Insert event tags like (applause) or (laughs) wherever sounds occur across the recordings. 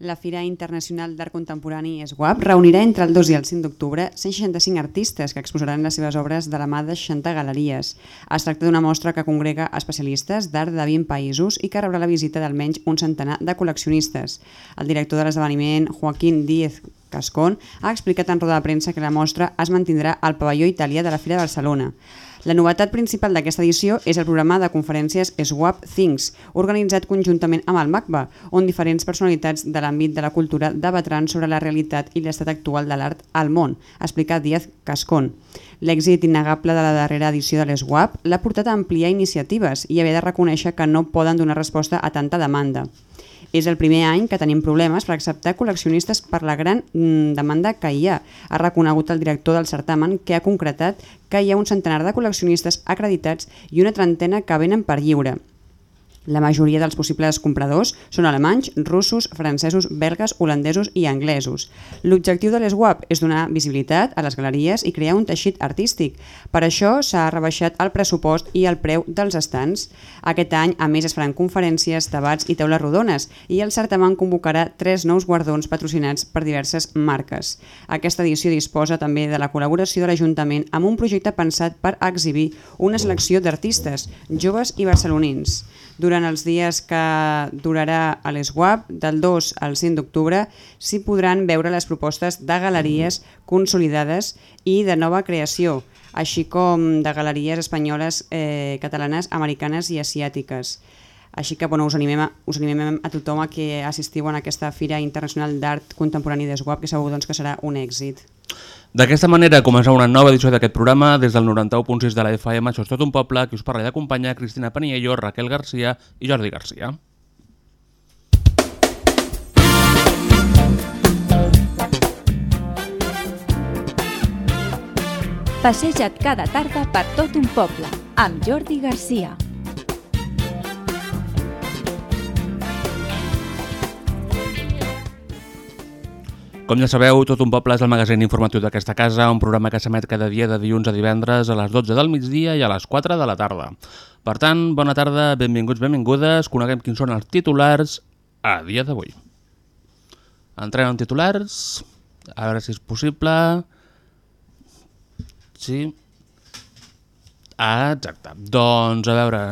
La Fira Internacional d'Art Contemporani ESWAP reunirà entre el 2 i el 5 d'octubre 165 artistes que exposaran les seves obres de la mà de 60 galeries. Es tracta d'una mostra que congrega especialistes d'art de 20 països i que rebrà la visita d'almenys un centenar de col·leccionistes. El director de l'esdeveniment, Joaquín Díez Cascón, ha explicat en roda de premsa que la mostra es mantindrà al pavelló italià de la Fira de Barcelona. La novetat principal d'aquesta edició és el programa de conferències Swap Things, organitzat conjuntament amb el MACBA, on diferents personalitats de l'àmbit de la cultura debatran sobre la realitat i l'estat actual de l'art al món, ha explicat Díaz Cascón. L'èxit innegable de la darrera edició de l'SWAP l'ha portat a ampliar iniciatives i haver de reconèixer que no poden donar resposta a tanta demanda. És el primer any que tenim problemes per acceptar col·leccionistes per la gran mm, demanda que hi ha. Ha reconegut el director del certamen que ha concretat que hi ha un centenar de col·leccionistes acreditats i una trentena que venen per lliure. La majoria dels possibles compradors són alemanys, russos, francesos, belgues, holandesos i anglesos. L'objectiu de l'ESWAP és donar visibilitat a les galeries i crear un teixit artístic. Per això s'ha rebaixat el pressupost i el preu dels estants. Aquest any, a més, es faran conferències, debats i taules rodones i el certamen convocarà tres nous guardons patrocinats per diverses marques. Aquesta edició disposa també de la col·laboració de l'Ajuntament amb un projecte pensat per exhibir una selecció d'artistes, joves i barcelonins. Durant els dies que durarà a l'ESWAP, del 2 al 5 d'octubre, s'hi podran veure les propostes de galeries consolidades i de nova creació, així com de galeries espanyoles, eh, catalanes, americanes i asiàtiques. Així que bueno, us, animem a, us animem a tothom a que assistiu a aquesta Fira Internacional d'Art Contemporani d'ESWAP, que segur doncs, que serà un èxit. D'aquesta manera comença una nova edició d'aquest programa des del 91.6 de la FM. Això és tot un poble, qui us parla i acompanya Cristina Paniello, Raquel Garcia i Jordi Garcia. Passeja't cada tarda per tot un poble amb Jordi Garcia. Com ja sabeu, Tot un poble és el magazín informatiu d'aquesta casa, un programa que s'emet cada dia de dilluns a divendres a les 12 del migdia i a les 4 de la tarda. Per tant, bona tarda, benvinguts, benvingudes, coneguem quins són els titulars a dia d'avui. Entrem en titulars, a veure si és possible... Sí. Ah, exacte. Doncs, a veure,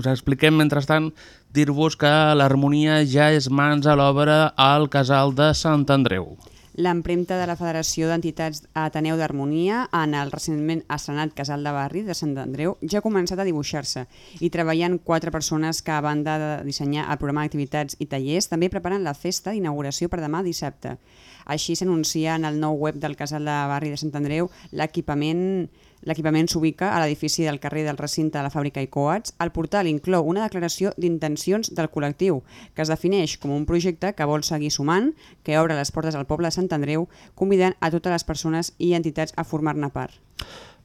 us expliquem, mentrestant, dir-vos que l'harmonia ja és mans a l'obra al casal de Sant Andreu. L'empremta de la Federació d'Entitats Ateneu d'Harmonia en el recentment estrenat Casal de Barri de Sant Andreu ja ha començat a dibuixar-se i treballen quatre persones que a banda de dissenyar el programa d'activitats i tallers també preparen la festa d'inauguració per demà dissabte. Així s'anuncia en el nou web del Casal de Barri de Sant Andreu l'equipament L'equipament s'ubica a l'edifici del carrer del recinte de la fàbrica i Coats. El portal inclou una declaració d'intencions del col·lectiu, que es defineix com un projecte que vol seguir sumant, que obre les portes al poble de Sant Andreu, convidant a totes les persones i entitats a formar-ne part.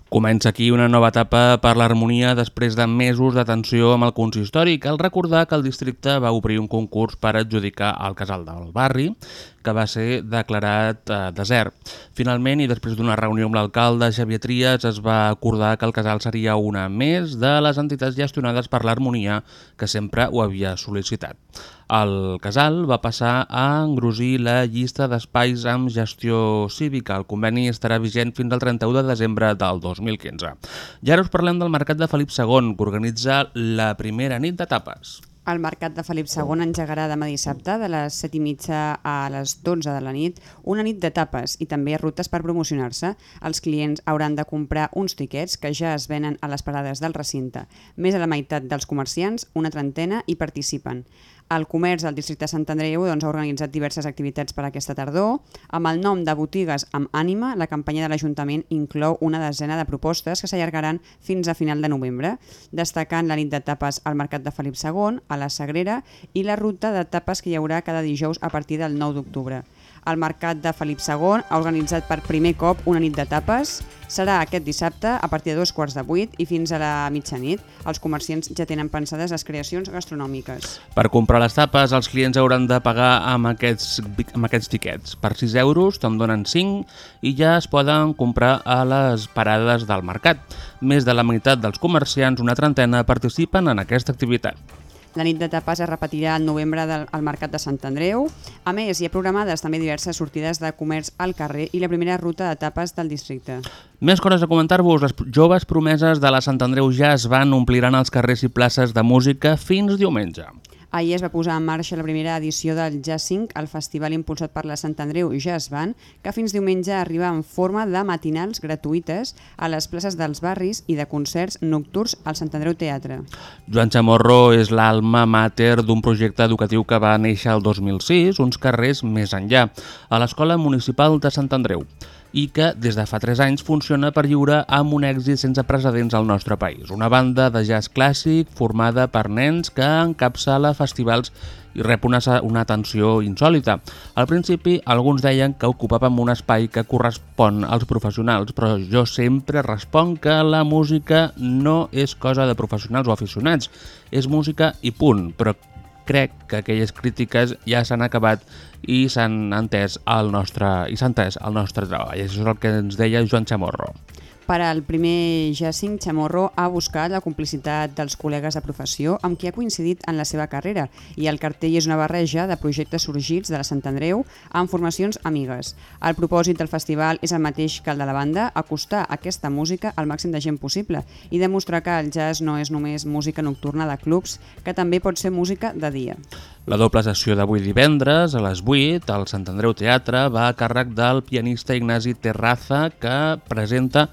Comença aquí una nova etapa per l'harmonia després de mesos d'atenció amb el consistori. Cal recordar que el districte va obrir un concurs per adjudicar al casal del barri, que va ser declarat eh, desert. Finalment, i després d'una reunió amb l'alcalde Xavier Trias, es va acordar que el casal seria una més de les entitats gestionades per l'harmonia, que sempre ho havia sol·licitat. El casal va passar a engrosir la llista d'espais amb gestió cívica. El conveni estarà vigent fins al 31 de desembre del 2015. I ara us parlem del Mercat de Felip II, que organitza la primera nit de tapes. El Mercat de Felip II engegarà demà dissabte de les 7 i mitja a les 12 de la nit una nit de tapes i també rutes per promocionar-se. Els clients hauran de comprar uns tiquets que ja es venen a les parades del recinte. Més de la meitat dels comerciants, una trentena, hi participen. El comerç del districte de Sant Andreu doncs, ha organitzat diverses activitats per aquesta tardor. Amb el nom de Botigues amb ànima, la campanya de l'Ajuntament inclou una desena de propostes que s'allargaran fins a final de novembre, destacant la nit de tapes al Mercat de Felip II, a la Sagrera i la ruta de tapes que hi haurà cada dijous a partir del 9 d'octubre. El Mercat de Felip II ha organitzat per primer cop una nit de tapes. Serà aquest dissabte a partir de dos quarts de vuit i fins a la mitjanit. Els comerciants ja tenen pensades les creacions gastronòmiques. Per comprar les tapes, els clients hauran de pagar amb aquests, amb aquests tiquets. Per 6 euros te'n donen 5 i ja es poden comprar a les parades del mercat. Més de la meitat dels comerciants, una trentena, participen en aquesta activitat. La nit de tapes es repetirà al novembre del, al Mercat de Sant Andreu. A més, hi ha programades també diverses sortides de comerç al carrer i la primera ruta de tapes del districte. Més coses a comentar-vos. Les joves promeses de la Sant Andreu Jazz Band ompliran els carrers i places de música fins diumenge. Ahir es va posar en marxa la primera edició del Jazzing, el festival impulsat per la Sant Andreu Jazz Band, que fins diumenge arriba en forma de matinals gratuïtes a les places dels barris i de concerts nocturns al Sant Andreu Teatre. Joan Chamorro és l'alma mater d'un projecte educatiu que va néixer el 2006, uns carrers més enllà, a l'Escola Municipal de Sant Andreu i que des de fa 3 anys funciona per lliure amb un èxit sense precedents al nostre país. Una banda de jazz clàssic formada per nens que encapçala festivals i rep una, una atenció insòlita. Al principi, alguns deien que ocupàvem un espai que correspon als professionals, però jo sempre responc que la música no és cosa de professionals o aficionats, és música i punt, però crec que aquelles crítiques ja s'han acabat i s'han entès nostre i entès el nostre treball. Això és el que ens deia Joan Chamorro. Per al primer Jacing, Chamorro ha buscat la complicitat dels col·legues de professió amb qui ha coincidit en la seva carrera i el cartell és una barreja de projectes sorgits de la Sant Andreu amb formacions amigues. El propòsit del festival és el mateix que el de la banda, acostar aquesta música al màxim de gent possible i demostrar que el jazz no és només música nocturna de clubs, que també pot ser música de dia. La doble sessió d'avui divendres a les 8 al Sant Andreu Teatre va a càrrec del pianista Ignasi Terraza que presenta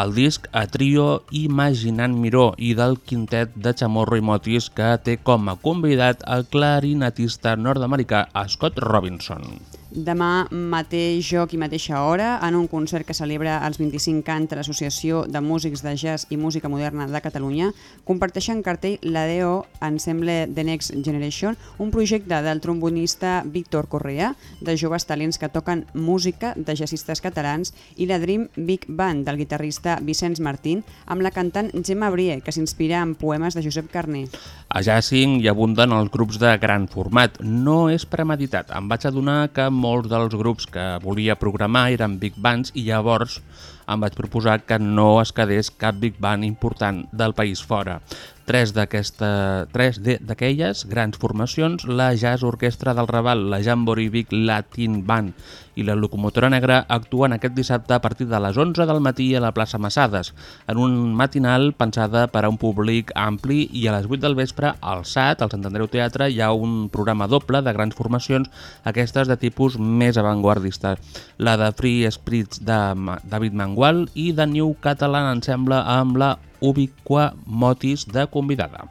el disc a trio Imaginant Miró i del quintet de Chamorro i Motis que té com a convidat el clarinetista nord-americà Scott Robinson. Demà mateix joc i mateixa hora en un concert que celebra els 25 anys de l'Associació de Músics de Jazz i Música Moderna de Catalunya comparteixen cartell l'ADO Ensemble The Next Generation, un projecte del trombonista Víctor Correa, de joves talents que toquen música de jazzistes catalans i la Dream Big Band del guitarrista Vicenç Martín amb la cantant Gemma Brie, que s'inspira en poemes de Josep Carné. A Jazzing hi abunden els grups de gran format. No és premeditat. Em vaig adonar que molts dels grups que volia programar eren big bands i llavors em vaig proposar que no es quedés cap big band important del país fora. Tres d'aquelles grans formacions, la Jazz Orquestra del Raval, la Jamboree Big Latin Band i la Locomotora Negra actuen aquest dissabte a partir de les 11 del matí a la plaça Massades, en un matinal pensada per a un públic ampli i a les 8 del vespre al SAT, al Sant Andreu Teatre, hi ha un programa doble de grans formacions, aquestes de tipus més avantguardista. La de Free Spirits de David Mangual i de New Catalan Ensemble amb la Ubiqua Motis de convidada.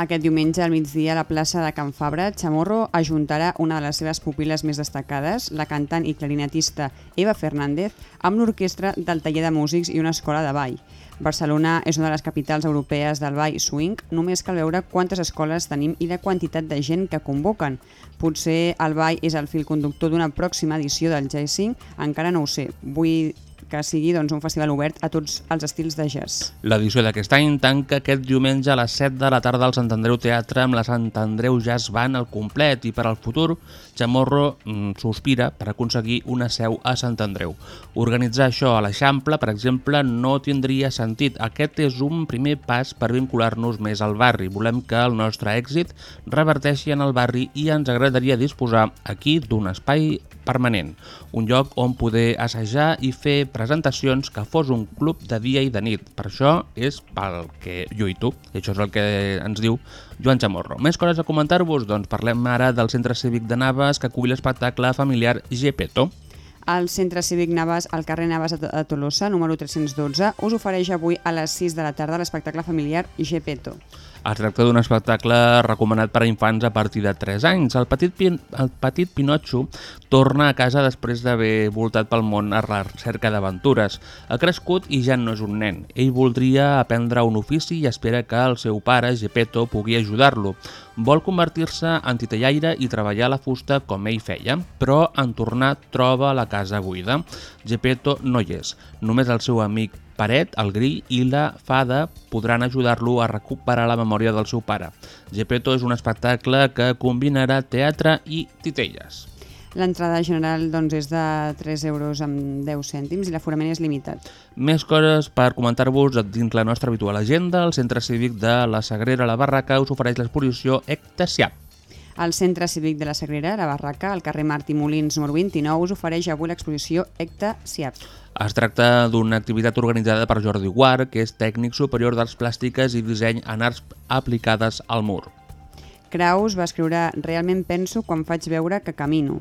Aquest diumenge al migdia a la plaça de Can Fabra, Chamorro ajuntarà una de les seves pupil·les més destacades, la cantant i clarinetista Eva Fernández, amb l'orquestra del taller de músics i una escola de ball. Barcelona és una de les capitals europees del ball swing, només cal veure quantes escoles tenim i la quantitat de gent que convoquen. Potser el ball és el fil conductor d'una pròxima edició del Jazzing, encara no ho sé. Vull que sigui doncs, un festival obert a tots els estils de jazz. L'edició d'aquest any tanca aquest diumenge a les 7 de la tarda al Sant Andreu Teatre amb la Sant Andreu Jazz Band al complet i per al futur Chamorro mm, sospira per aconseguir una seu a Sant Andreu. Organitzar això a l'Eixample, per exemple, no tindria sentit. Aquest és un primer pas per vincular-nos més al barri. Volem que el nostre èxit reverteixi en el barri i ens agradaria disposar aquí d'un espai permanent, un lloc on poder assajar i fer presentacions que fos un club de dia i de nit. Per això és pel que lluito, i això és el que ens diu Joan Chamorro. Més coses a comentar-vos? Doncs parlem ara del Centre Cívic de Naves que acull l'espectacle familiar Gepeto. El Centre Cívic Navàs, al carrer Navàs de Tolosa, número 312, us ofereix avui a les 6 de la tarda l'espectacle familiar Gepeto. Es tracta d'un espectacle recomanat per a infants a partir de 3 anys. El petit, Pin el petit Pinotxo torna a casa després d'haver voltat pel món a la recerca d'aventures. Ha crescut i ja no és un nen. Ell voldria aprendre un ofici i espera que el seu pare, Gepetto, pugui ajudar-lo. Vol convertir-se en titellaire i treballar la fusta com ell feia, però en tornar troba la casa buida. Gepetto no hi és. Només el seu amic Paret, el grill i la fada podran ajudar-lo a recuperar la memòria del seu pare. Gepetto és un espectacle que combinarà teatre i titelles. L'entrada general doncs, és de 3 euros amb 10 cèntims i l'aforament és limitat. Més coses per comentar-vos dins la nostra habitual agenda. El Centre Cívic de la Sagrera La Barraca us ofereix l'exposició Ectasiap. El Centre Cívic de la Sagrera, la Barraca, al carrer Martí Molins, número 29, us ofereix avui l'exposició Ecta Siap. Es tracta d'una activitat organitzada per Jordi Guard, que és tècnic superior d'arts plàstiques i disseny en arts aplicades al mur. Kraus va escriure Realment penso quan faig veure que camino.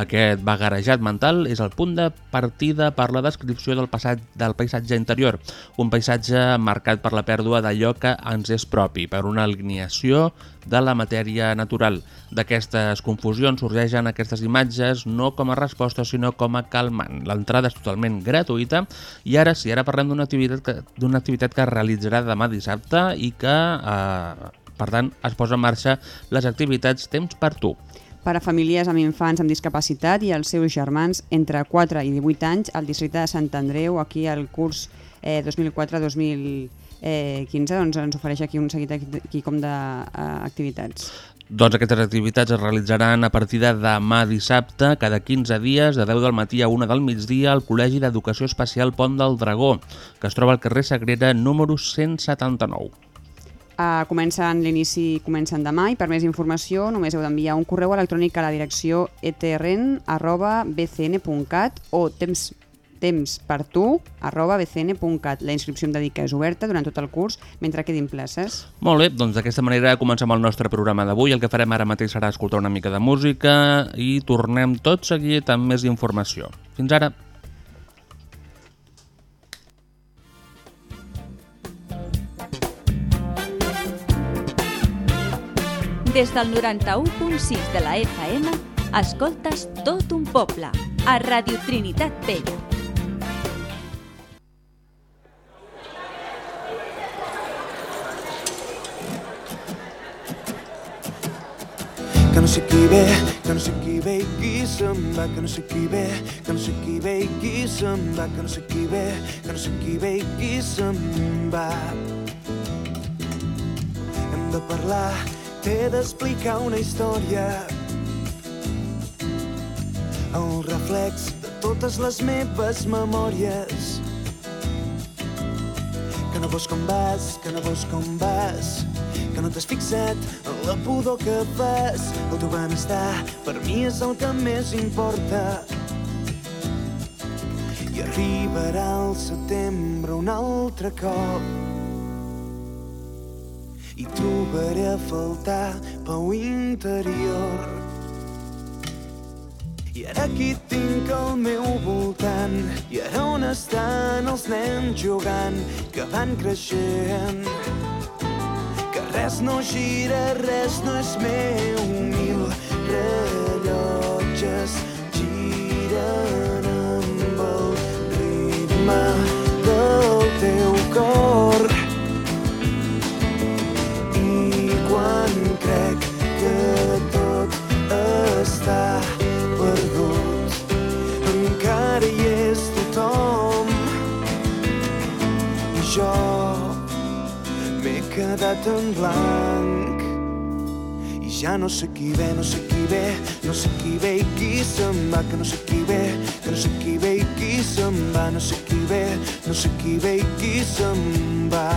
Aquest vagarejat mental és el punt de partida per la descripció del, passat, del paisatge interior, un paisatge marcat per la pèrdua d'allò que ens és propi, per una alineació de la matèria natural. D'aquestes confusions sorgeixen aquestes imatges no com a resposta sinó com a calmant. L'entrada és totalment gratuïta i ara sí, ara parlem d'una activitat, que, activitat que es realitzarà demà dissabte i que, eh, per tant, es posa en marxa les activitats Temps per tu. Per a famílies amb infants amb discapacitat i els seus germans entre 4 i 18 anys al districte de Sant Andreu, aquí al curs eh, 2004-2015, doncs ens ofereix aquí un seguit aquí com d'activitats. Doncs aquestes activitats es realitzaran a partir de demà dissabte, cada 15 dies, de 10 del matí a 1 del migdia, al Col·legi d'Educació Especial Pont del Dragó, que es troba al carrer Sagrera número 179. Uh, comencen l'inici comencen demà i per més informació només heu d'enviar un correu electrònic a la direcció etern.bcn.cat o temps, temps per tu arroba bcn.cat. La inscripció em dedica és oberta durant tot el curs mentre quedin places. Molt bé, doncs d'aquesta manera comencem el nostre programa d'avui. El que farem ara mateix serà escoltar una mica de música i tornem tot seguit amb més informació. Fins ara. Des del 91.6 de la FM, escoltes tot un poble, a Radio Trinitat Vella. Sé qui ve, que no sé qui ve i qui se'n va, que no sé qui ve, que no sé qui ve i qui se'n va, que no sé qui ve, que no sé qui ve i qui se'n va. Hem de parlar, t'he d'explicar una història. El reflex de totes les meves memòries. Que no veus com vas, que no veus com vas, que no t'has fixat en la pudor que fas. El teu benestar per mi és el que més importa. I arribarà el setembre un altre cop i trobaré a faltar pau interior. I ara aquí tinc al meu voltant i ara on estan els nens jugant que van creixent res no gira, res no és meu mil rellotges giren amb el ritme del teu cor quedat en blanc i ja no sé qui ve, no sé qui ve, no sé qui ve i qui se'n va, que no sé qui ve, que no sé qui ve i qui se'n va, no sé qui ve, no sé qui ve i qui se'n va.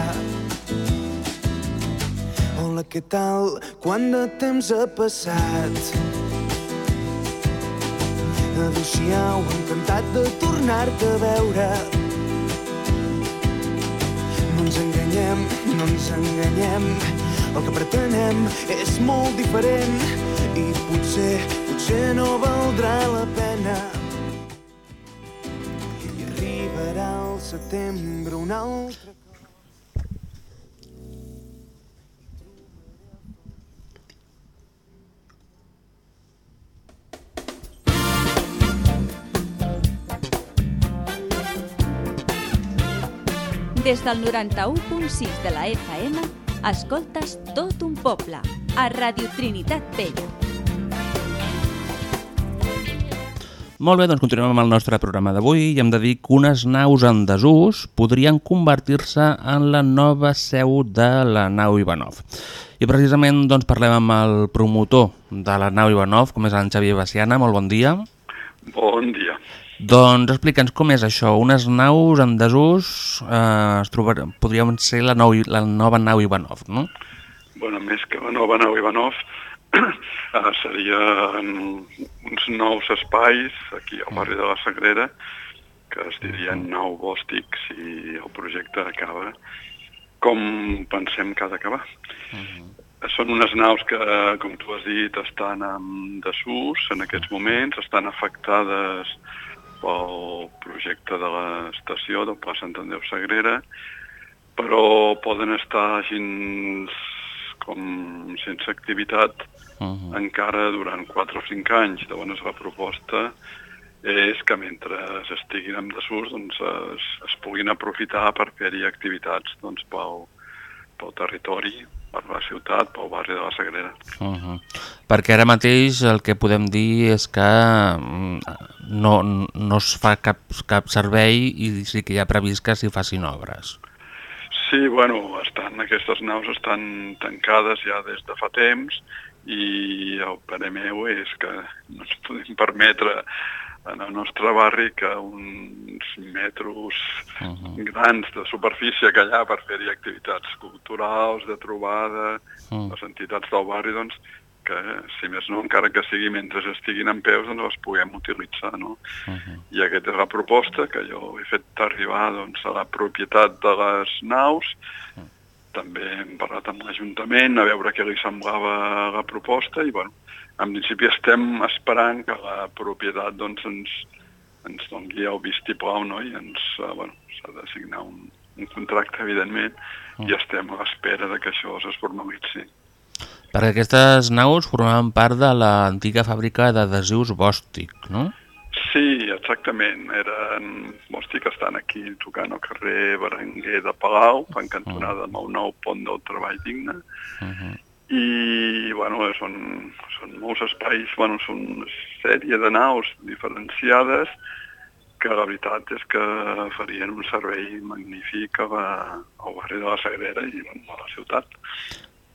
Hola, què tal? Quant de temps ha passat? Adéu-siau, encantat de tornar-te a veure. no ens enganyem. El que pretenem és molt diferent i potser, potser no valdrà la pena. I arribarà al setembre un altre... Des del 91.6 de la FM, escoltes tot un poble, a Radio Trinitat Vella. Molt bé, doncs continuem amb el nostre programa d'avui i hem de dir que unes naus en desús podrien convertir-se en la nova seu de la nau Ivanov. I precisament doncs, parlem amb el promotor de la nau Ivanov, com és en Xavier Baciana. Molt bon dia. Bon dia. Doncs explica'ns com és això. Unes naus en desús eh, es trobar... podrien ser la, nou, la nova nau Ivanov, no? Bueno, més que la nova nau Ivanov, (clears throat) eh, serien uns nous espais aquí al barri de la Sagrera que es dirien nou bòstic si el projecte acaba com pensem que ha d'acabar. Són unes naus que, com tu has dit, estan en desús en aquests moments, estan afectades pel projecte de l'estació del Pla Sant Andreu Sagrera, però poden estar gens com sense activitat Uh -huh. encara durant 4 o 5 anys. Llavors la proposta és que mentre estiguin en desús doncs, es, es puguin aprofitar per fer-hi activitats doncs, pel, pel territori, per la ciutat, pel barri de la Sagrera. Uh -huh. Perquè ara mateix el que podem dir és que mm, no, no es fa cap, cap servei i sí que hi ha previst que s'hi facin obres. Sí, bueno, estan, aquestes naus estan tancades ja des de fa temps i el parer meu és que no ens podem permetre en el nostre barri que uns metros Uh -huh. grans de superfície que hi ha per fer-hi activitats culturals, de trobada, Mm. les entitats del barri, doncs, que, si més no, encara que sigui mentre estiguin en peus, doncs les puguem utilitzar, no? Uh -huh. I aquesta és la proposta que jo he fet arribar doncs, a la propietat de les naus. També hem parlat amb l'Ajuntament a veure què li semblava la proposta i, bueno, en principi estem esperant que la propietat doncs, ens, ens doni el vistiplau no? i ens, eh, bueno, s'ha de signar un, un contracte, evidentment, i estem a l'espera de que això es formalitzi. Perquè aquestes naus formaven part de l'antiga fàbrica d'adhesius Bòstic, no? Sí, exactament. Eren, Bòstic estan aquí tocant al carrer Berenguer de Palau, en cantonada amb el nou pont del treball digne, Uh -huh. I bueno, són, són molts espais, bueno, són una sèrie de naus diferenciades que la veritat és que farien un servei magnífic a la, al barri de la Sagrera i a la ciutat.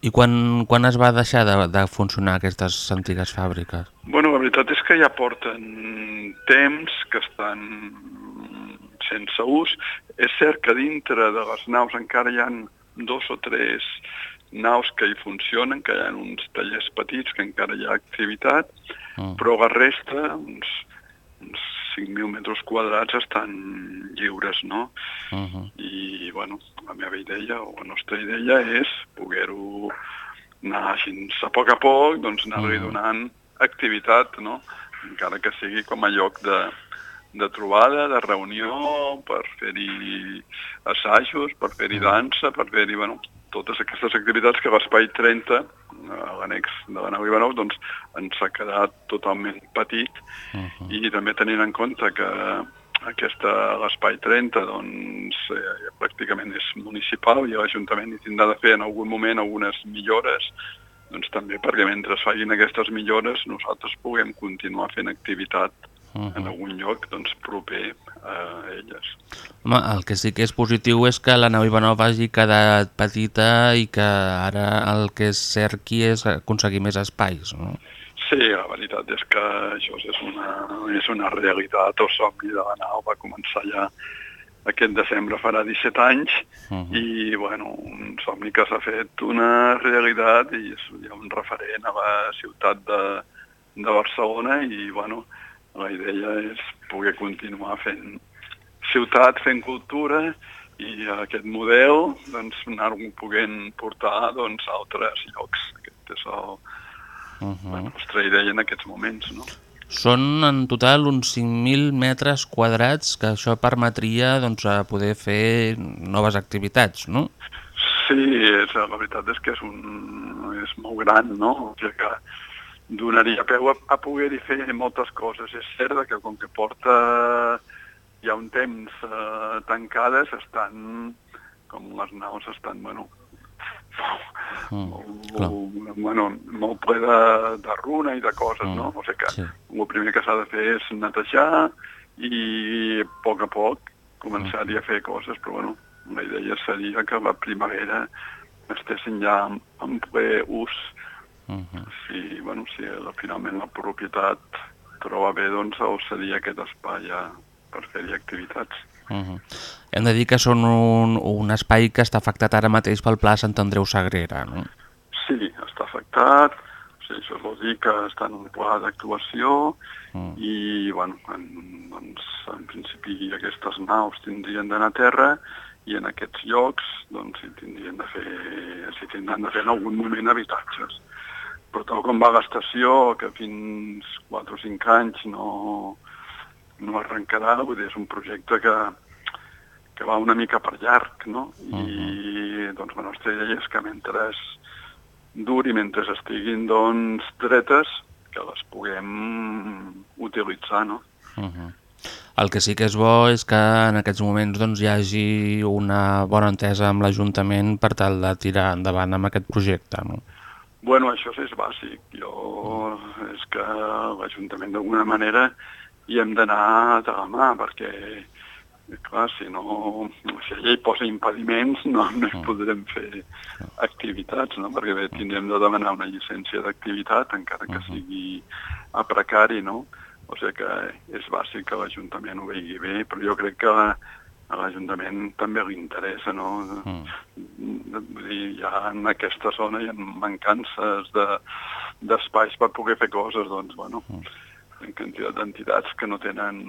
I quan, quan es va deixar de, de funcionar aquestes antigues fàbriques? Bueno, la veritat és que ja porten temps que estan sense ús. És cert que dintre de les naus encara hi han dos o tres naus que hi funcionen, que hi ha uns tallers petits que encara hi ha activitat, Mm. però la resta, uns, uns 5.000 metres quadrats, estan lliures, no? Uh -huh. i bueno, la meva idea o la nostra idea és poder-ho anar així a poc a poc, doncs anar-li Mhm. donant activitat, no? encara que sigui com a lloc de, de trobada, de reunió, per fer-hi assajos, per fer-hi dansa, per fer-hi, bueno, totes aquestes activitats que l'Espai 30, a l'annex de la nau Ivanov, doncs ens ha quedat totalment petit Uh -huh. i també tenint en compte que aquesta, l'espai 30, doncs, eh, pràcticament és municipal i l'Ajuntament hi tindrà de fer en algun moment algunes millores, doncs també perquè mentre es facin aquestes millores nosaltres puguem continuar fent activitat Uh en -huh. algun lloc doncs, proper a elles. Home, el que sí que és positiu és que la nau Ivanov hagi quedat petita i que ara el que es cerqui és aconseguir més espais, no? Sí, la veritat és que això és una, és una realitat. El somni de la nau va començar ja aquest desembre farà 17 anys Uh -huh. i bueno, un somni que s'ha fet una realitat i és ja un referent a la ciutat de, de Barcelona i bueno, la idea és poder continuar fent ciutat, fent cultura i aquest model doncs, anar-ho podent portar doncs, a altres llocs. Aquest és el, Uh -huh. la nostra idea en aquests moments, no? Són en total uns 5.000 metres quadrats que això permetria doncs, a poder fer noves activitats, no? Sí, és, la veritat és que és, un, és molt gran, no? O sigui que donaria peu a, a poder-hi fer moltes coses. És cert que com que porta ja un temps eh, tancades, estan, com les naus estan, bueno, Mm, molt, clar. bueno, molt ple de, de runa i de coses, Mm, no? O sigui que sí. el primer que s'ha de fer és netejar i a poc a poc començar-hi Mm. a fer coses, però bueno, la idea seria que la primavera estessin ja en ple ús. Mhm. Si, bueno, si la, finalment la propietat troba bé, doncs el seria aquest espai ja per fer-hi activitats. Mhm. Hem de dir que són un, un espai que està afectat ara mateix pel Pla Sant Andreu Sagrera, no? Sí, està afectat, o sigui, això vol dir que està en un pla d'actuació Mm. i, bueno, en, doncs, en principi aquestes naus tindrien d'anar a terra i en aquests llocs doncs, s'hi tindrien de fer, s'hi tindran de fer en algun moment habitatges. Però tal com va l'estació, que fins 4 o 5 anys no, no arrencarà, vull dir, és un projecte que, que va una mica per llarg, no? I doncs la nostra idea és que mentre duri, mentre estiguin doncs, dretes, que les puguem utilitzar, no? Mhm. El que sí que és bo és que en aquests moments doncs, hi hagi una bona entesa amb l'Ajuntament per tal de tirar endavant amb aquest projecte. No? Bueno, això és bàsic. Jo, és que l'Ajuntament d'alguna manera hi hem d'anar de la mà, perquè, clar, si no, si ella hi posa impediments, no, no hi podrem fer activitats, no? Perquè bé, tindrem de demanar una llicència d'activitat, encara que sigui a precari, no? O sigui que és bàsic que l'Ajuntament ho vegi bé, però jo crec que a l'Ajuntament també li interessa, no? Vull dir, ja en aquesta zona hi ha mancances de- d'espais per poder fer coses, doncs, bueno, en quantitat d'entitats que no tenen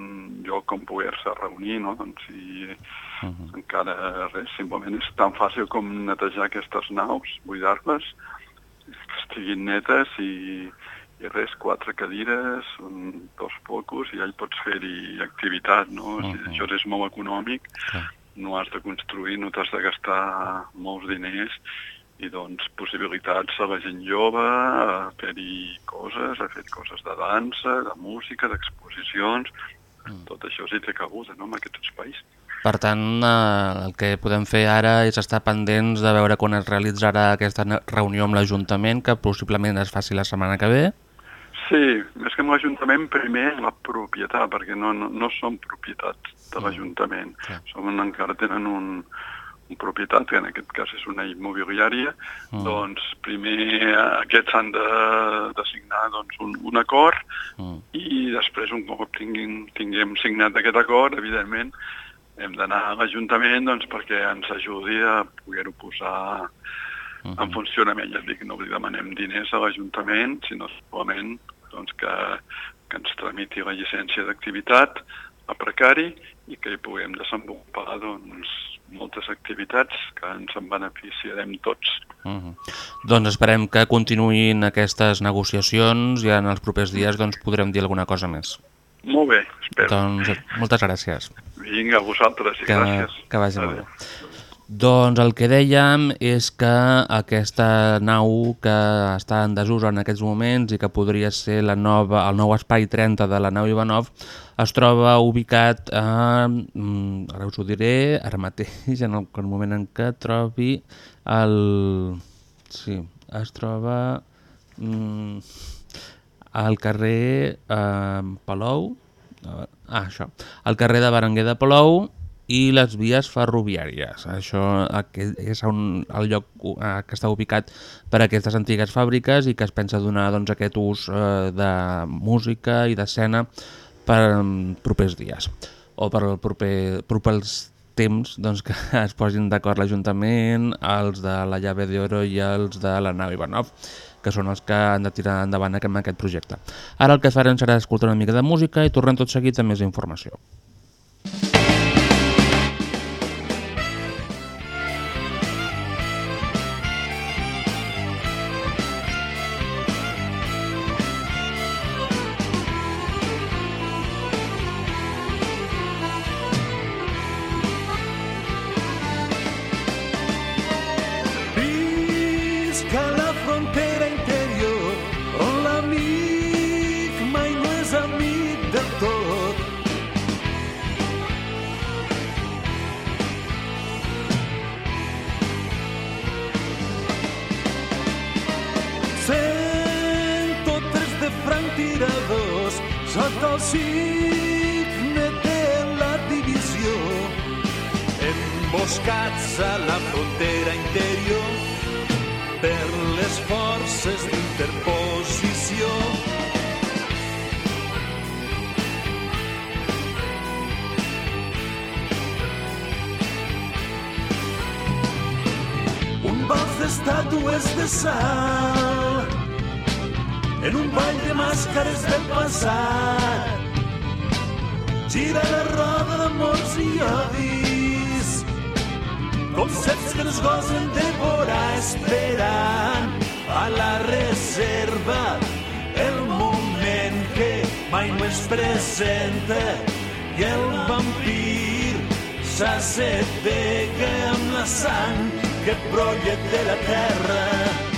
lloc on poder-se reunir, no? Doncs si encara res, simplement és tan fàcil com netejar aquestes naus, buidar-les, que estiguin netes i, i res, quatre cadires, un, dos focus i hi pots fer-hi activitat, no? O sigui, això és molt econòmic, no has de construir, no t'has de gastar molts diners i doncs possibilitats a la gent jove a fer-hi coses, a fer coses de dansa, de música, d'exposicions, tot això sí té cabuda no, en aquests espais. Per tant, eh, el que podem fer ara és estar pendents de veure quan es realitzarà aquesta reunió amb l'Ajuntament, que possiblement es faci la setmana que ve. Sí, més que amb l'Ajuntament, primer la propietat, perquè no, no, no són propietats de l'Ajuntament. Som, encara tenen un, un propietat, que en aquest cas és una immobiliària, Mm. doncs primer eh, aquests han de, de signar doncs, un, un acord Mm. i després un cop tinguem, tinguem signat aquest acord, evidentment, hem d'anar a l'Ajuntament doncs, perquè ens ajudi a poder-ho posar en funcionament. Ja dic, no li demanem diners a l'Ajuntament, sinó solament doncs, que, que ens tramiti la llicència d'activitat a precari i que hi puguem desenvolupar doncs, moltes activitats que ens en beneficiarem tots. Mhm. Doncs esperem que continuïn aquestes negociacions i en els propers dies doncs, podrem dir alguna cosa més. Molt bé, espero. Doncs moltes gràcies. Vinga, a vosaltres i Que, gràcies. que vagi molt bé. Doncs el que dèiem és que aquesta nau que està en desús en aquests moments i que podria ser la nova, el nou espai 30 de la nau Ivanov es troba ubicat a, mm, ara us ho diré, ara mateix, en el, en el moment en què trobi el... Sí, es troba mm, al carrer eh, Palou, ah, això, al carrer de Berenguer de Palou i les vies ferroviàries. Això és un, el lloc eh, que està ubicat per a aquestes antigues fàbriques i que es pensa donar doncs, aquest ús eh, de música i d'escena per mm, propers dies o per el proper, propers temps doncs, que (laughs) es posin d'acord l'Ajuntament, els de la llave d'Oro i els de la nau Ivanov, que són els que han de tirar endavant amb aquest projecte. Ara el que farem serà escoltar una mica de música i tornem tot seguit amb més informació. Vals d'estàtues de sal. En un ball de màscares del passat gira la roda d'amors i odis concepts que no es gosen devorar esperant a la reserva el moment que mai no es presenta i el vampir s'assetega amb la sang que brolla de la terra.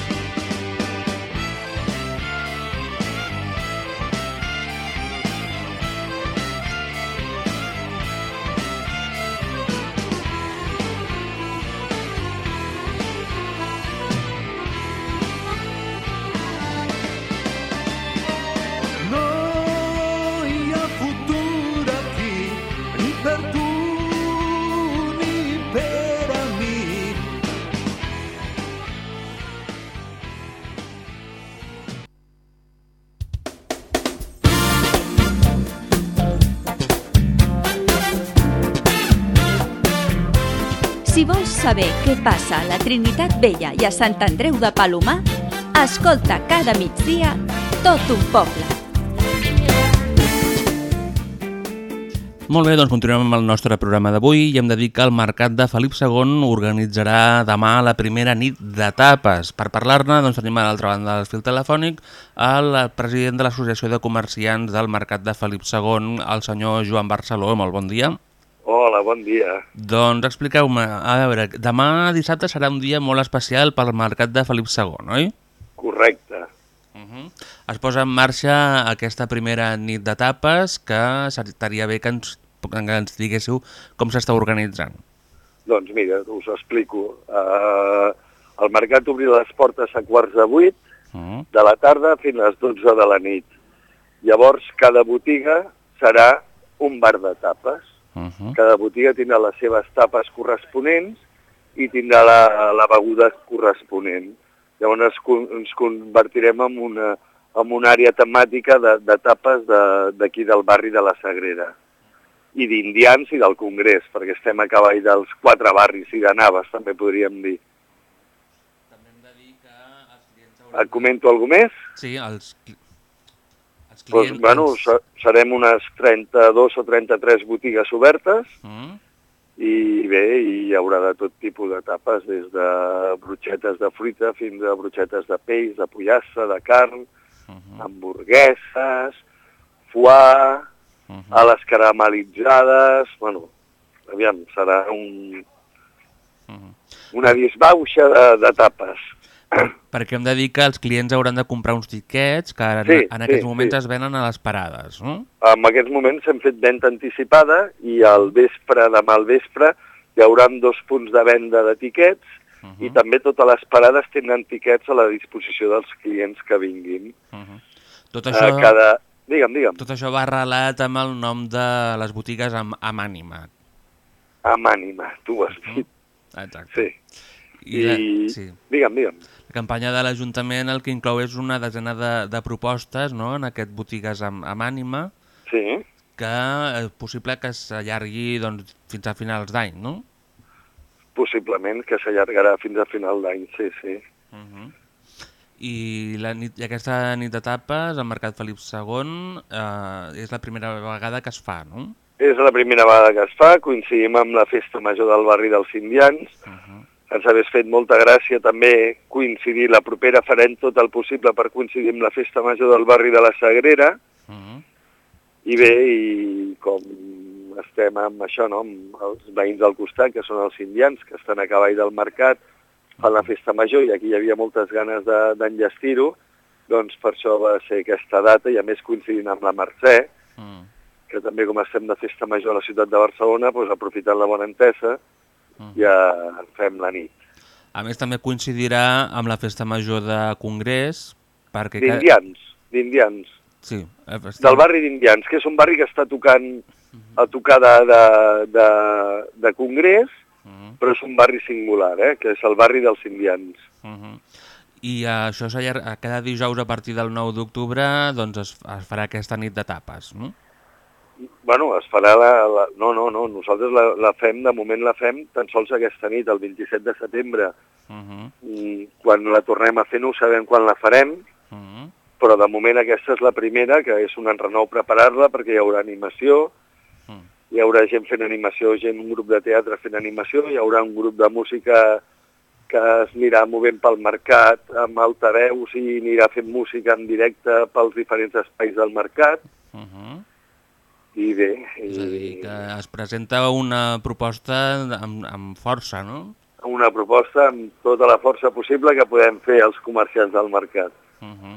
Saber què passa a la Trinitat Vella i a Sant Andreu de Palomar, escolta cada migdia tot un poble. Molt bé, doncs continuem amb el nostre programa d'avui i hem de dir que el Mercat de Felip II organitzarà demà la primera nit de tapes. Per parlar-ne doncs, tenim a l'altra banda del fil telefònic el president de l'Associació de Comerciants del Mercat de Felip II, el senyor Joan Barceló. Molt bon dia. Hola, bon dia. Doncs expliqueu-me, a veure, demà dissabte serà un dia molt especial pel Mercat de Felip II, oi? Correcte. Es posa en marxa aquesta primera nit de tapes que estaria bé que ens, que ens diguéssiu com s'està organitzant. Doncs mira, us explico. Uh, el mercat obrirà les portes a quarts de vuit Mm. de la tarda fins a les 12 de la nit. Llavors, cada botiga serà un bar de tapes. Uh -huh. Cada botiga tindrà les seves tapes corresponents i tindrà la, la beguda corresponent. Llavors ens, con- ens convertirem en una, en una àrea temàtica de, de tapes de- d'aquí de, del barri de la Sagrera i d'Indians i del Congrés, perquè estem a cavall dels quatre barris i de Naves, també podríem dir. Et comento alguna més? Sí, els, els Doncs, clients... bueno, se- serem unes 32 o 33 botigues obertes Mm? i bé, hi haurà de tot tipus de tapes, des de brutxetes de fruita fins a brutxetes de peix, de pollassa, de carn, hamburgueses, foie, a les caramelitzades, bueno, aviam, serà un, una disbauxa de, de tapes. Perquè hem de dir que els clients hauran de comprar uns tiquets que en, Sí, en aquests sí, moments sí. es venen a les parades, no? En aquests moments hem fet venda anticipada i al vespre, demà al vespre, hi haurà dos punts de venda de tiquets i també totes les parades tindran tiquets a la disposició dels clients que vinguin. Tot Eh, això, cada... Digue'm, digue'm. tot això va arrelat amb el nom de les botigues amb, amb ànima. Amb ànima, tu ho has dit. Exacte. Sí. I, I... la, sí. Digue'm, digue'm. La campanya de l'Ajuntament el que inclou és una desena de, de propostes no? en aquest botigues amb, amb ànima Sí. que és possible que s'allargui doncs, fins a finals d'any, no? Possiblement que s'allargarà fins a final d'any, sí, sí. Uh -huh. I, la nit, I aquesta nit d'etapes al Mercat Felip II eh, és la primera vegada que es fa, no? És la primera vegada que es fa, coincidim amb la festa major del barri dels Indians. Uh -huh. Ens hagués fet molta gràcia també coincidir, la propera farem tot el possible per coincidir amb la festa major del barri de la Sagrera. Uh -huh. I bé, i com estem amb això, no? amb els veïns del costat, que són els indians, que estan a cavall del mercat, fan la festa major i aquí hi havia moltes ganes de- d'enllestir-ho, doncs per això va ser aquesta data i a més coincidint amb la Mercè, Mm. que també com estem de festa major a la ciutat de Barcelona, doncs aprofitant la bona entesa, ja fem la nit. A més, també coincidirà amb la festa major de Congrés, perquè... D'indians, d'indians, Sí. eh, estem- del barri d'Indians, que és un barri que està tocant a tocar de, de, de, de Congrés, però és un barri singular, eh? que és el barri dels indians. Mhm. I eh, això s'allarga cada dijous a partir del 9 d'octubre doncs es, es farà aquesta nit de tapes, no? Bueno, es farà la... la no, no, no, nosaltres la, la fem, de moment la fem tan sols aquesta nit, el 27 de setembre. Uh -huh. I quan la tornem a fer no sabem quan la farem, Uh -huh. però de moment aquesta és la primera, que és un enrenou preparar-la perquè hi haurà animació, hi haurà gent fent animació, gent, un grup de teatre fent animació, hi haurà un grup de música que es anirà movent pel mercat amb altaveus i anirà fent música en directe pels diferents espais del mercat. Uh -huh. I bé, És a i dir, que es presenta una proposta amb, amb força, no? una proposta amb tota la força possible que podem fer els comerciants del mercat. Uh -huh.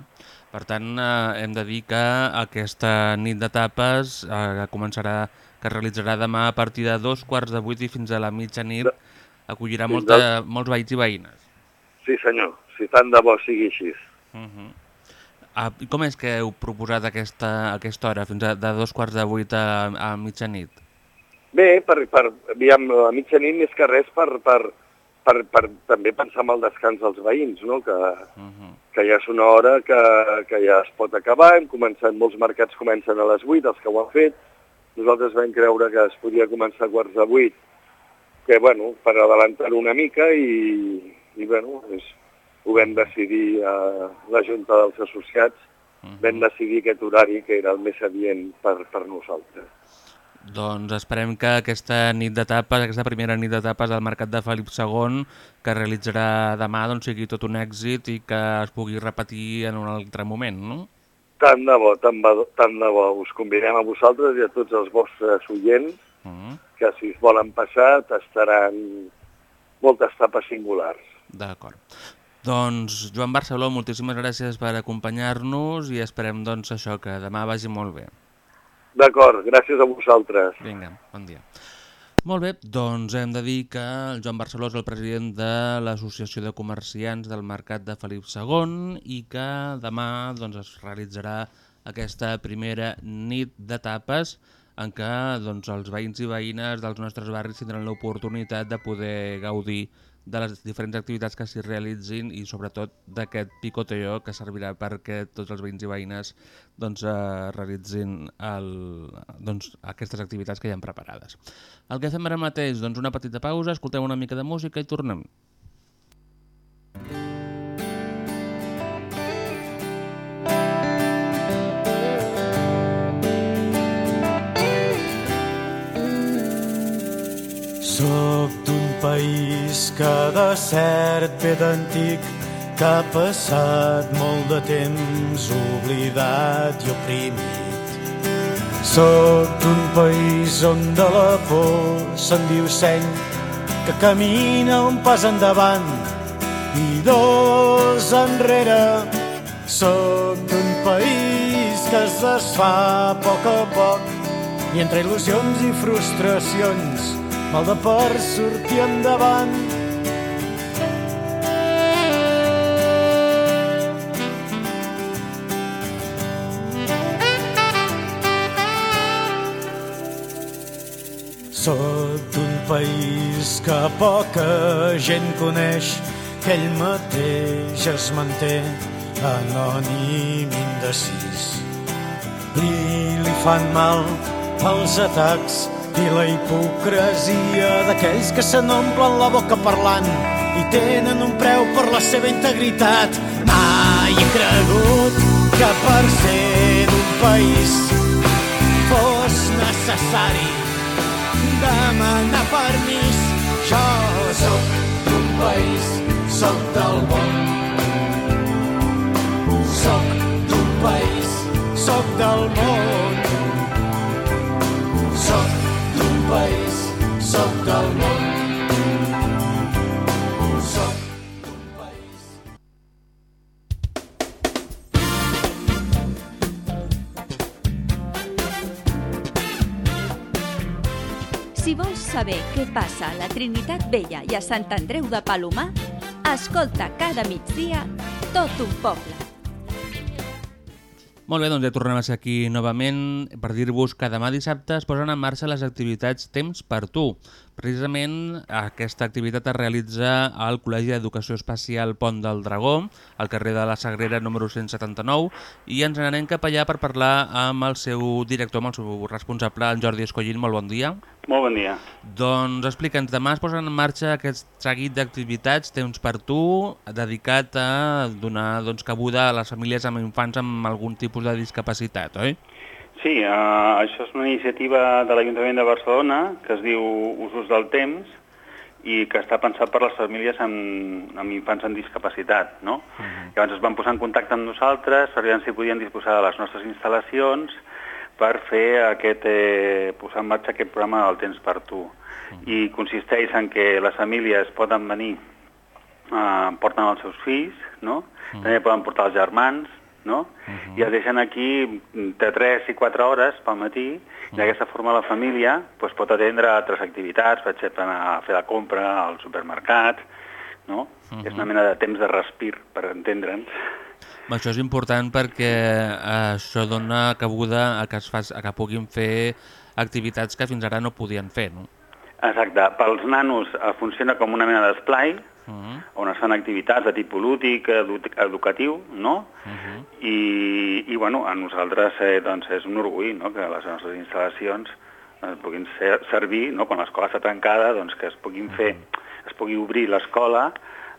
Per tant, eh, hem de dir que aquesta nit de tapes eh, començarà, que es realitzarà demà a partir de dos quarts de vuit i fins a la mitjanit, acollirà Fins molta, molts veïns i veïnes. Sí senyor, si tant de bo sigui així. Uh -huh. Ah, com és que heu proposat aquesta, aquesta hora, fins a de dos quarts de vuit a, a mitjanit? Bé, per, per, aviam, a mitjanit més que res per, per, per, per també pensar en el descans dels veïns, no? que, que ja és una hora que, que ja es pot acabar, hem començat, molts mercats comencen a les 8, els que ho han fet, nosaltres vam creure que es podia començar a quarts de 8, que bueno, per adelantar-ho una mica i, i bueno, és, ho vam decidir a la Junta dels Associats, vam decidir aquest horari que era el més adient per, per nosaltres. Doncs esperem que aquesta nit d'etapes, aquesta primera nit d'etapes al Mercat de Felip II, que es realitzarà demà, doncs sigui tot un èxit i que es pugui repetir en un altre moment, no? Tant de bo, tant, de, tant de bo. Us convidem a vosaltres i a tots els vostres oients Uh -huh. que si es volen passar tastaran moltes tapes singulars. D'acord. Doncs, Joan Barceló, moltíssimes gràcies per acompanyar-nos i esperem doncs, això que demà vagi molt bé. D'acord, gràcies a vosaltres. Vinga, bon dia. Molt bé, doncs hem de dir que el Joan Barceló és el president de l'Associació de Comerciants del Mercat de Felip II i que demà doncs, es realitzarà aquesta primera nit de tapes en què doncs, els veïns i veïnes dels nostres barris tindran l'oportunitat de poder gaudir de les diferents activitats que s'hi realitzin i sobretot d'aquest picoteo que servirà perquè tots els veïns i veïnes doncs, eh, realitzin el, doncs, aquestes activitats que hi ha preparades. El que fem ara mateix, doncs una petita pausa, escoltem una mica de música i tornem. Soc d'un país que de cert ve d'antic, que ha passat molt de temps oblidat i oprimit. Soc d'un país on de la por se'n diu seny, que camina un pas endavant i dos enrere. Soc d'un país que es desfà a poc a poc i entre il·lusions i frustracions mal de per sortir endavant. Soc d'un país que poca gent coneix, que ell mateix es manté anònim indecis. I li fan mal els atacs i la hipocresia d'aquells que se n'omplen la boca parlant i tenen un preu per la seva integritat. Mai he cregut que per ser d'un país fos necessari demanar permís. Jo sóc d'un país, sóc del món. Sóc d'un país, sóc del món. Sóc país, sóc del món. Soc. Si vols saber què passa a la Trinitat Vella i a Sant Andreu de Palomar, escolta cada migdia tot un poble. Molt bé, doncs ja tornem a ser aquí novament per dir-vos que demà dissabte es posen en marxa les activitats Temps per tu. Precisament aquesta activitat es realitza al Col·legi d'Educació Especial Pont del Dragó, al carrer de la Sagrera número 179, i ens n'anem cap allà per parlar amb el seu director, amb el seu responsable, en Jordi Escollint. Molt bon dia. Molt bon dia. Doncs explica'ns, demà es posen en marxa aquest seguit d'activitats Temps per tu, dedicat a donar doncs, cabuda a les famílies amb infants amb algun tipus de discapacitat, oi? Sí, uh, això és una iniciativa de l'Ajuntament de Barcelona que es diu Usos del Temps i que està pensat per les famílies amb, amb infants amb discapacitat, no? Uh -huh. Llavors es van posar en contacte amb nosaltres per veure si podien disposar de les nostres instal·lacions per fer aquest, eh, posar en marxa aquest programa del Temps per tu. Uh -huh. I consisteix en que les famílies poden venir, eh, porten els seus fills, no? Uh -huh. També poden portar els germans, no? Uh -huh. I els deixen aquí de 3 i 4 hores pel matí, uh -huh. i d'aquesta forma la família doncs, pot atendre altres activitats, per exemple, anar a fer la compra al supermercat, no? Uh -huh. És una mena de temps de respir, per entendre'ns. Això és important perquè això dona cabuda a que, es fas, a que puguin fer activitats que fins ara no podien fer, no? Exacte. Pels nanos eh, funciona com una mena d'esplai, uh -huh. on es fan activitats de tipus lúdic, edu educatiu, no? Uh -huh. I, I, bueno, a nosaltres eh, doncs és un orgull no? que les nostres instal·lacions eh, puguin ser, servir, no? quan l'escola està tancada, doncs que es puguin fer, uh -huh. es pugui obrir l'escola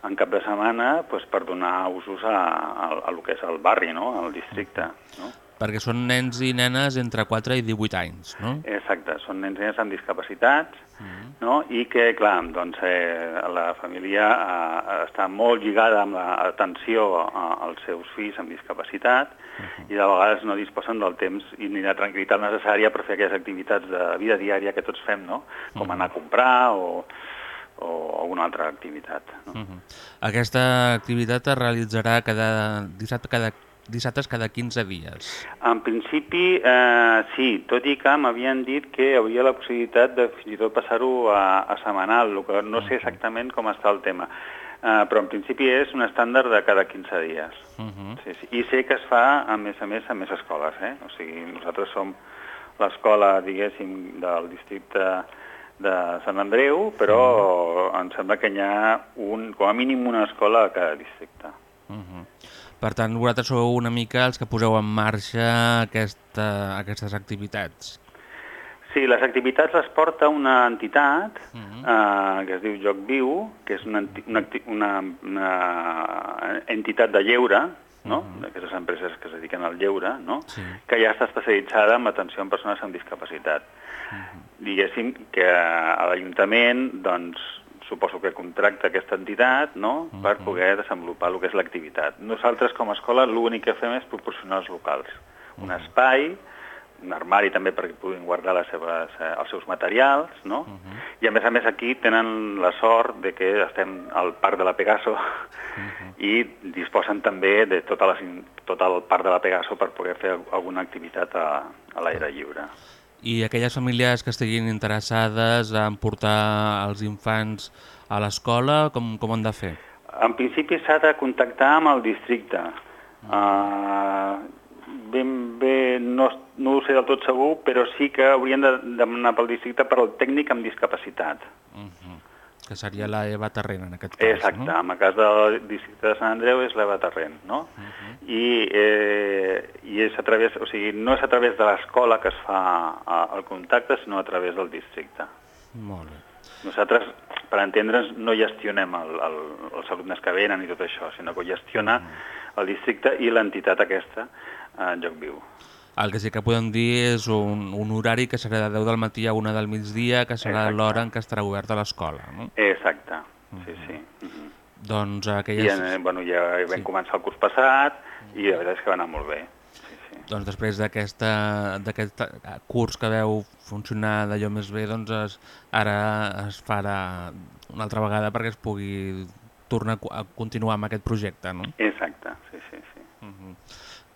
en cap de setmana pues, per donar usos a, a, a, a lo que és el barri, no? al districte. No? Perquè són nens i nenes entre 4 i 18 anys, no? Exacte, són nens i nenes amb discapacitats, uh -huh. no? i que, clar, doncs, eh, la família eh, està molt lligada amb l'atenció als seus fills amb discapacitat uh -huh. i de vegades no disposen del temps i ni la tranquil·litat necessària per fer aquelles activitats de vida diària que tots fem, no? com anar a comprar o o alguna altra activitat. No? Uh -huh. Aquesta activitat es realitzarà cada dissabte cada dissabtes cada 15 dies. En principi, eh, sí, tot i que m'havien dit que hi hauria la possibilitat de fins i tot passar-ho a, a setmanal, el que no sé exactament com està el tema. Uh, però en principi és un estàndard de cada 15 dies. Uh -huh. sí, sí. I sé que es fa, a més a més, a més escoles. Eh? O sigui, nosaltres som l'escola, diguéssim, del districte de Sant Andreu, però uh -huh. em sembla que hi ha un, com a mínim una escola a cada districte. Uh -huh. Per tant, vosaltres sou una mica els que poseu en marxa aquesta, aquestes activitats. Sí, les activitats les porta una entitat uh -huh. uh, que es diu Joc Viu, que és una, una, una, una entitat de lleure, no? Uh -huh. d'aquestes empreses que es dediquen al lleure, no? sí. que ja està especialitzada en atenció a persones amb discapacitat. Uh -huh. Diguéssim que a l'Ajuntament doncs, suposo que contracta aquesta entitat no? uh -huh. per poder desenvolupar el que és l'activitat. Nosaltres, com a escola, l'únic que fem és proporcionar els locals. Uh -huh. Un espai, un armari també perquè puguin guardar les seves, eh, els seus materials, no? Uh -huh. I a més a més aquí tenen la sort de que estem al Parc de la Pegaso uh -huh. i disposen també de tota les, tot el Parc de la Pegaso per poder fer alguna activitat a, a l'aire lliure. I aquelles famílies que estiguin interessades en portar els infants a l'escola, com, com han de fer? En principi s'ha de contactar amb el districte. Uh, ben bé no, no ho sé del tot segur, però sí que haurien de demanar pel districte per al tècnic amb discapacitat. Uh -huh. Que seria la Eva Terrent, en aquest cas, Exacte, no? en el cas del districte de Sant Andreu és l'Eva Terrent, no? Uh -huh. I, eh, I és a través, o sigui, no és a través de l'escola que es fa el contacte, sinó a través del districte. Molt bé. Nosaltres, per entendre'ns, no gestionem el, el, els alumnes que venen i tot això, sinó que gestiona uh -huh. el districte i l'entitat aquesta en joc viu. El que sí que podem dir és un, un horari que serà de 10 del matí a 1 del migdia, que serà l'hora en què estarà oberta l'escola, no? Exacte, sí, sí. Uh -huh. Doncs aquelles... I, bueno, ja vam sí. començar el curs passat i la veritat és que va anar molt bé. Sí, sí. Doncs després d'aquest curs que veu funcionar d'allò més bé, doncs es, ara es farà una altra vegada perquè es pugui tornar a continuar amb aquest projecte, no? Exacte, sí, sí, sí. Uh -huh.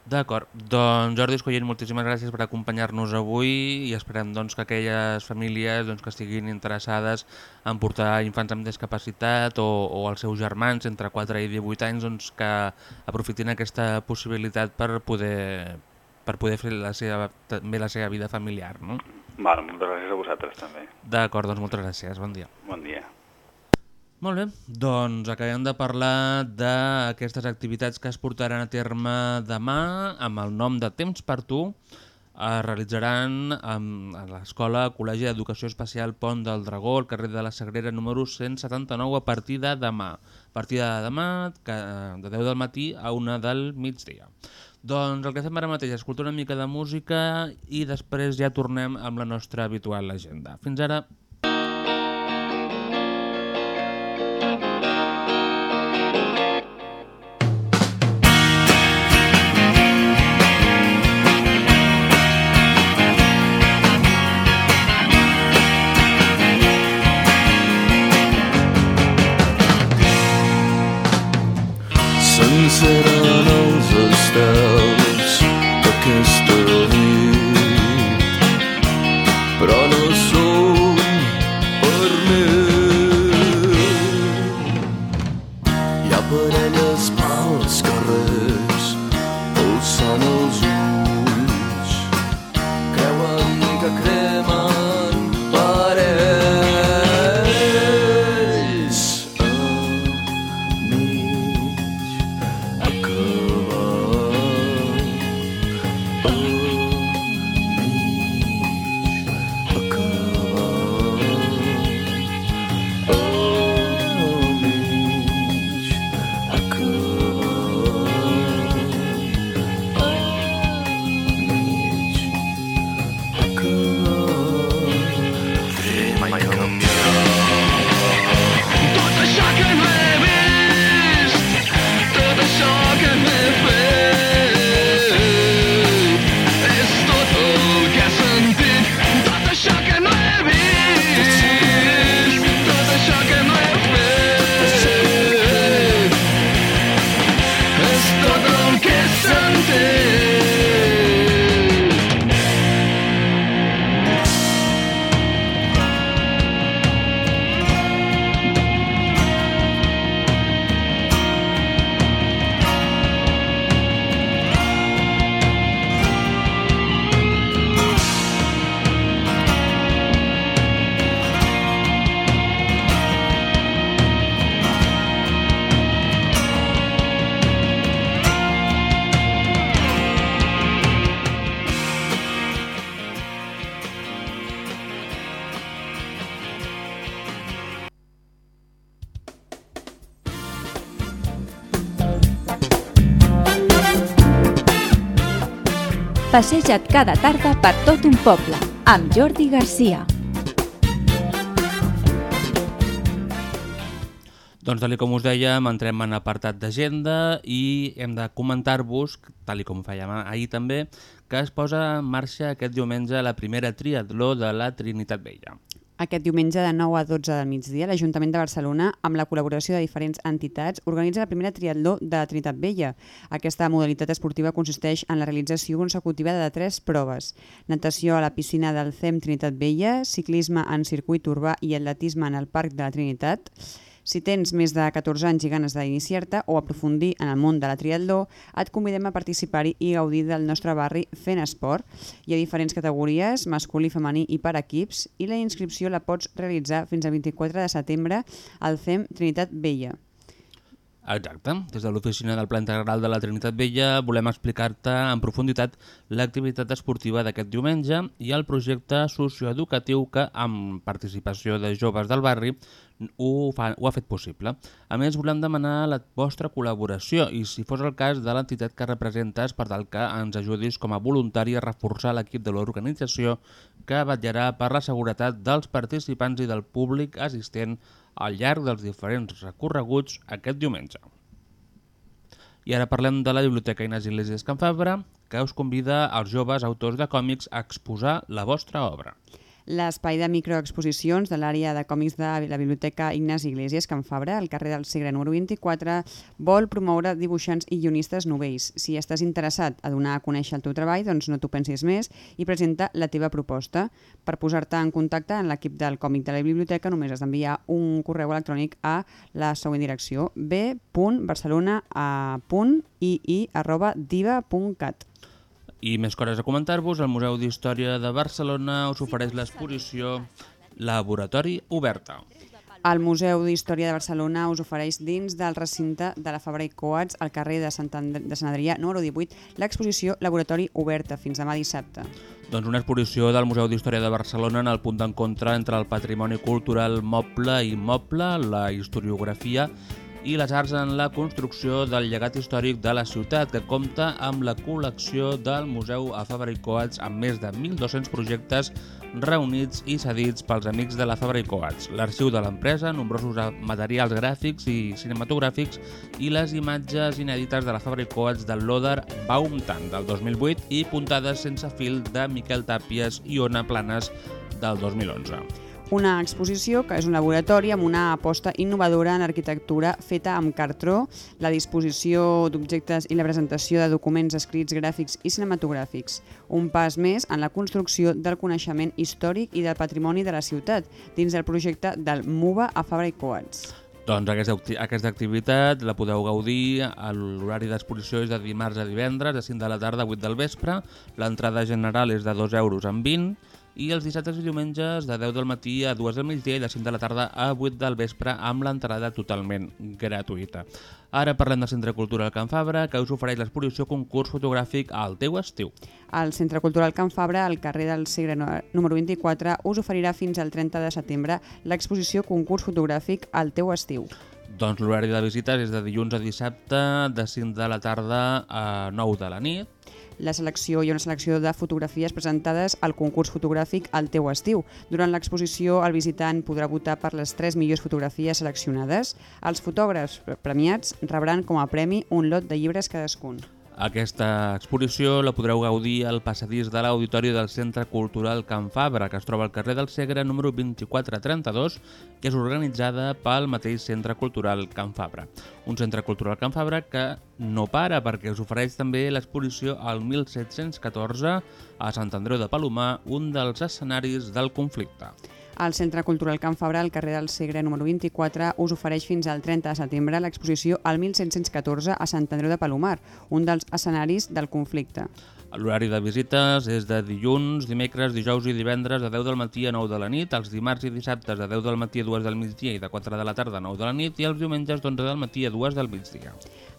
D'acord, doncs Jordi Escollent, moltíssimes gràcies per acompanyar-nos avui i esperem doncs, que aquelles famílies doncs, que estiguin interessades en portar infants amb discapacitat o, o els seus germans entre 4 i 18 anys doncs, que aprofitin aquesta possibilitat per poder, per poder fer la seva, també la seva vida familiar. No? Val, moltes gràcies a vosaltres també. D'acord, doncs moltes gràcies, bon dia. Bon dia. Molt bé, doncs acabem de parlar d'aquestes activitats que es portaran a terme demà amb el nom de Temps per Tu. Es realitzaran a l'Escola Col·legi d'Educació Especial Pont del Dragó, al carrer de la Sagrera número 179, a partir de demà. A partir de demà, de 10 del matí a 1 del migdia. Doncs el que fem ara mateix, escoltar una mica de música i després ja tornem amb la nostra habitual agenda. Fins ara. S'enceren els estels d'aquesta nit Passeja't cada tarda per tot un poble, amb Jordi Garcia. Doncs tal com us dèiem, entrem en apartat d'agenda i hem de comentar-vos, tal com fèiem ahir també, que es posa en marxa aquest diumenge la primera triatló de la Trinitat Vella. Aquest diumenge de 9 a 12 del migdia, l'Ajuntament de Barcelona, amb la col·laboració de diferents entitats, organitza la primera triatló de Trinitat Vella. Aquesta modalitat esportiva consisteix en la realització consecutiva de tres proves. Natació a la piscina del CEM Trinitat Vella, ciclisme en circuit urbà i atletisme en el Parc de la Trinitat. Si tens més de 14 anys i ganes d'iniciar-te o aprofundir en el món de la triatló, et convidem a participar-hi i gaudir del nostre barri fent esport. Hi ha diferents categories, masculí, femení i per equips, i la inscripció la pots realitzar fins al 24 de setembre al CEM Trinitat Vella. Exacte. Des de l'oficina del Pla Integral de la Trinitat Vella volem explicar-te en profunditat l'activitat esportiva d'aquest diumenge i el projecte socioeducatiu que, amb participació de joves del barri, ho, fa, ho ha fet possible. A més, volem demanar la vostra col·laboració i, si fos el cas, de l'entitat que representes per tal que ens ajudis com a voluntari a reforçar l'equip de l'organització que vetllarà per la seguretat dels participants i del públic assistent al llarg dels diferents recorreguts aquest diumenge. I ara parlem de la Biblioteca Inés Iglesias Can Fabra, que us convida als joves autors de còmics a exposar la vostra obra. L'espai de microexposicions de l'àrea de còmics de la Biblioteca Ignasi Iglesias Can Fabra, al carrer del Segre número 24, vol promoure dibuixants i guionistes novells. Si estàs interessat a donar a conèixer el teu treball, doncs no t'ho pensis més i presenta la teva proposta. Per posar-te en contacte amb l'equip del còmic de la biblioteca només has d'enviar un correu electrònic a la següent direcció b.barcelona.ii.diva.cat I més coses a comentar-vos, el Museu d'Història de Barcelona us ofereix l'exposició Laboratori Oberta. El Museu d'Història de Barcelona us ofereix dins del recinte de la Fabra i Coats al carrer de Sant, And de Sant Adrià número 18 l'exposició Laboratori Oberta fins demà dissabte. Doncs una exposició del Museu d'Història de Barcelona en el punt d'encontre entre el patrimoni cultural moble i immoble, la historiografia i les arts en la construcció del llegat històric de la ciutat, que compta amb la col·lecció del Museu a Fabra i Coats amb més de 1.200 projectes reunits i cedits pels amics de la Fabra i Coats, l'arxiu de l'empresa, nombrosos materials gràfics i cinematogràfics i les imatges inèdites de la Fabra i Coats del Loder Baumtant del 2008 i puntades sense fil de Miquel Tàpies i Ona Planes del 2011. Una exposició que és un laboratori amb una aposta innovadora en arquitectura feta amb cartró, la disposició d'objectes i la presentació de documents escrits gràfics i cinematogràfics. Un pas més en la construcció del coneixement històric i del patrimoni de la ciutat, dins del projecte del MUBA a Fabra i Coats. Doncs aquesta, aquesta activitat la podeu gaudir, l'horari d'exposició és de dimarts a divendres, de 5 de la tarda a 8 del vespre, l'entrada general és de 2 euros amb 20 i els dissabtes i diumenges de 10 del matí a 2 del migdia i de 5 de la tarda a 8 del vespre amb l'entrada totalment gratuïta. Ara parlem del Centre Cultural Can Fabra, que us ofereix l'exposició concurs fotogràfic al teu estiu. El Centre Cultural Can Fabra, al carrer del Segre número 24, us oferirà fins al 30 de setembre l'exposició concurs fotogràfic al teu estiu. Doncs l'horari de visites és de dilluns a dissabte, de 5 de la tarda a 9 de la nit. La selecció ha una selecció de fotografies presentades al concurs fotogràfic al teu estiu. Durant l'exposició, el visitant podrà votar per les tres millors fotografies seleccionades. Els fotògrafs premiats rebran com a premi un lot de llibres cadascun. Aquesta exposició la podreu gaudir al passadís de l'Auditori del Centre Cultural Can Fabra, que es troba al carrer del Segre número 2432, que és organitzada pel mateix Centre Cultural Can Fabra. Un centre cultural Can Fabra que no para perquè us ofereix també l'exposició al 1714 a Sant Andreu de Palomar, un dels escenaris del conflicte. El Centre Cultural Can Fabra, al carrer del Segre número 24, us ofereix fins al 30 de setembre l'exposició al 1714 a Sant Andreu de Palomar, un dels escenaris del conflicte. L'horari de visites és de dilluns, dimecres, dijous i divendres de 10 del matí a 9 de la nit, els dimarts i dissabtes de 10 del matí a 2 del migdia i de 4 de la tarda a 9 de la nit i els diumenges d'11 del matí a 2 del migdia.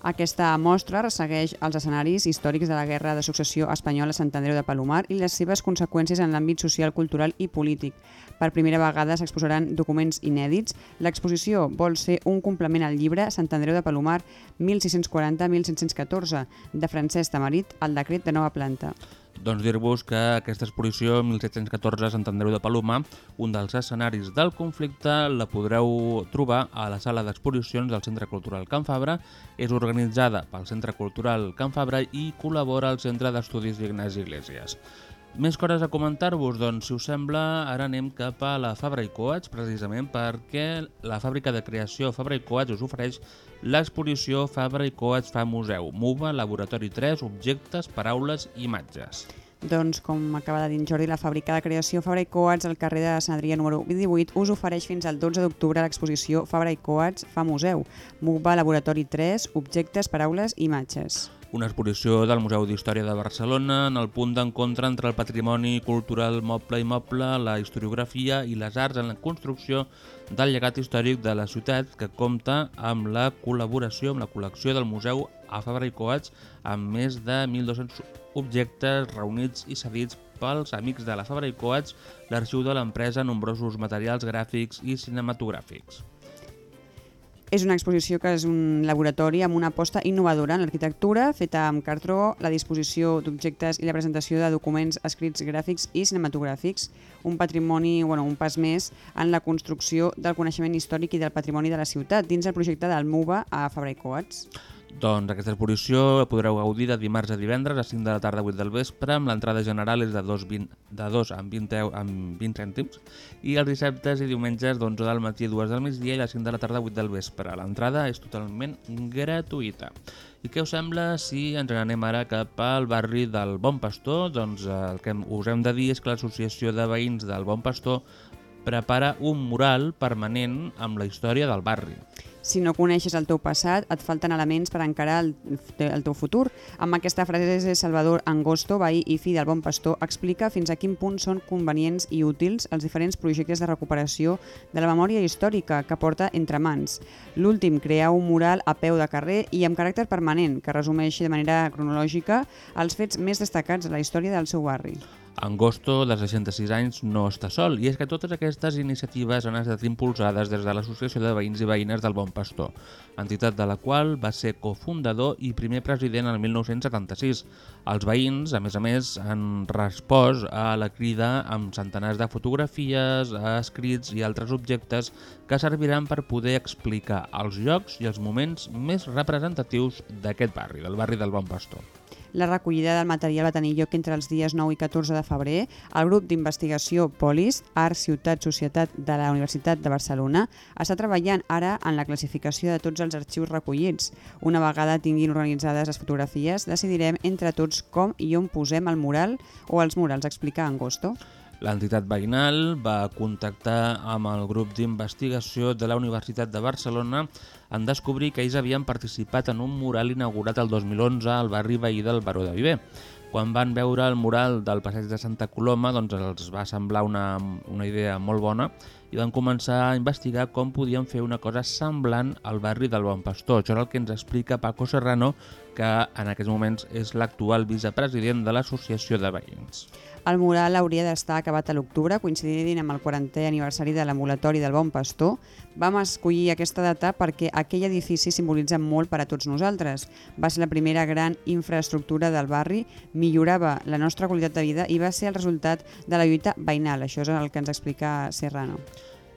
Aquesta mostra ressegueix els escenaris històrics de la Guerra de Successió Espanyola a Sant Andreu de Palomar i les seves conseqüències en l'àmbit social, cultural i polític. Per primera vegada s'exposaran documents inèdits. L'exposició vol ser un complement al llibre Sant Andreu de Palomar 1640-1714 de Francesc Tamarit, el decret de nova planta. Doncs dir-vos que aquesta exposició 1714 a Sant Andreu de Palomar, un dels escenaris del conflicte, la podreu trobar a la sala d'exposicions del Centre Cultural Can Fabra. És organitzada pel Centre Cultural Can Fabra i col·labora al Centre d'Estudis Ignasi Iglesias. Més coses a comentar-vos, doncs, si us sembla, ara anem cap a la Fabra i Coats, precisament perquè la fàbrica de creació Fabra i Coats us ofereix l'exposició Fabra i Coats fa museu, MUVA, Laboratori 3, Objectes, Paraules i Imatges. Doncs, com acaba de dir Jordi, la fàbrica de creació Fabra i Coats al carrer de Sant Adrià número 18 us ofereix fins al 12 d'octubre l'exposició Fabra i Coats fa museu, MUVA Laboratori 3, Objectes, Paraules i Imatges. Una exposició del Museu d'Història de Barcelona en el punt d'encontre entre el patrimoni cultural moble i moble, la historiografia i les arts en la construcció del llegat històric de la ciutat que compta amb la col·laboració amb la col·lecció del Museu a Fabra i Coats amb més de 1.200 objectes reunits i cedits pels amics de la Fabra i Coats, l'arxiu de l'empresa, nombrosos materials gràfics i cinematogràfics. És una exposició que és un laboratori amb una aposta innovadora en l'arquitectura, feta amb cartró, la disposició d'objectes i la presentació de documents escrits gràfics i cinematogràfics, un patrimoni, bueno, un pas més en la construcció del coneixement històric i del patrimoni de la ciutat, dins el projecte del MUBA a Fabra i Coats. Doncs aquesta exposició la podreu gaudir de dimarts a divendres a 5 de la tarda a 8 del vespre, amb l'entrada general és de 2, 20, de 2 amb 20, eu- amb 20 cèntims, i els dissabtes i diumenges d'11 del matí a 2 del migdia i a les 5 de la tarda a 8 del vespre. L'entrada és totalment gratuïta. I què us sembla si ens n'anem ara cap al barri del Bon Pastor? Doncs eh, el que us hem de dir és que l'Associació de Veïns del Bon Pastor prepara un mural permanent amb la història del barri. Si no coneixes el teu passat, et falten elements per encarar el, el teu futur. Amb aquesta frase, Salvador Angosto, veí i fill del Bon Pastor, explica fins a quin punt són convenients i útils els diferents projectes de recuperació de la memòria històrica que porta entre mans. L'últim, crear un mural a peu de carrer i amb caràcter permanent, que resumeixi de manera cronològica els fets més destacats de la història del seu barri. Angosto, de 66 anys, no està sol, i és que totes aquestes iniciatives han estat impulsades des de l'Associació de Veïns i Veïnes del Bon Pastor, entitat de la qual va ser cofundador i primer president en el 1976. Els veïns, a més a més, han respost a la crida amb centenars de fotografies, escrits i altres objectes que serviran per poder explicar els llocs i els moments més representatius d'aquest barri, del barri del Bon Pastor. La recollida del material va tenir lloc entre els dies 9 i 14 de febrer. El grup d'investigació Polis, Art, Ciutat, Societat de la Universitat de Barcelona està treballant ara en la classificació de tots els arxius recollits. Una vegada tinguin organitzades les fotografies, decidirem entre tots com i on posem el mural o els murals, explica Angosto. L'entitat veïnal va contactar amb el grup d'investigació de la Universitat de Barcelona en descobrir que ells havien participat en un mural inaugurat el 2011 al barri veí del Baró de Viver. Quan van veure el mural del passeig de Santa Coloma doncs els va semblar una, una idea molt bona i van començar a investigar com podien fer una cosa semblant al barri del Bon Pastor. Això és el que ens explica Paco Serrano, que en aquests moments és l'actual vicepresident de l'Associació de Veïns. El mural hauria d'estar acabat a l'octubre, coincidint amb el 40è aniversari de l'ambulatori del Bon Pastor. Vam escollir aquesta data perquè aquell edifici simbolitza molt per a tots nosaltres. Va ser la primera gran infraestructura del barri, millorava la nostra qualitat de vida i va ser el resultat de la lluita veïnal. Això és el que ens explica Serrano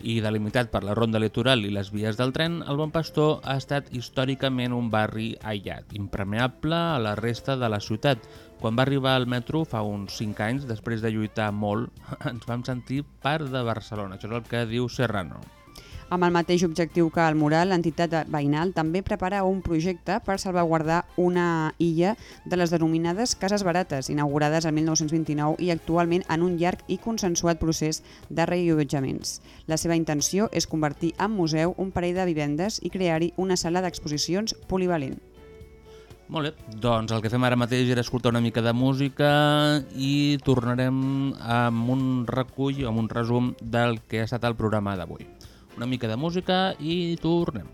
i delimitat per la ronda litoral i les vies del tren, el Bon Pastor ha estat històricament un barri aïllat, impermeable a la resta de la ciutat. Quan va arribar al metro fa uns 5 anys, després de lluitar molt, (laughs) ens vam sentir part de Barcelona. Això és el que diu Serrano. Amb el mateix objectiu que el mural, l'entitat veïnal també prepara un projecte per salvaguardar una illa de les denominades Cases Barates, inaugurades el 1929 i actualment en un llarg i consensuat procés de reallotjaments. La seva intenció és convertir en museu un parell de vivendes i crear-hi una sala d'exposicions polivalent. Molt bé, doncs el que fem ara mateix era escoltar una mica de música i tornarem amb un recull, amb un resum del que ha estat el programa d'avui. Una mica de música i tornem.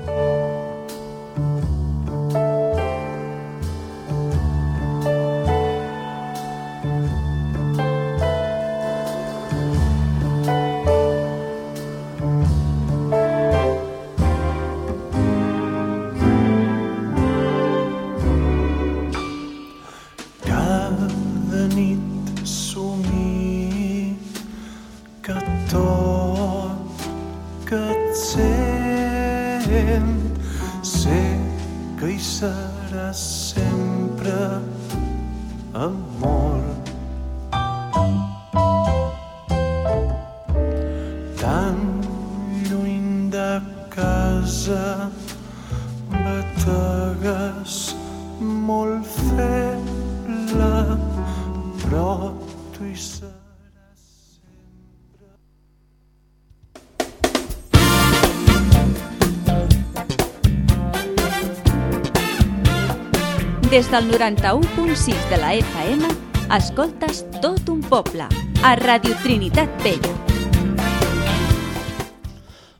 Cada Des del 91.6 de la FM, escoltes tot un poble, a Radio Trinitat Vella.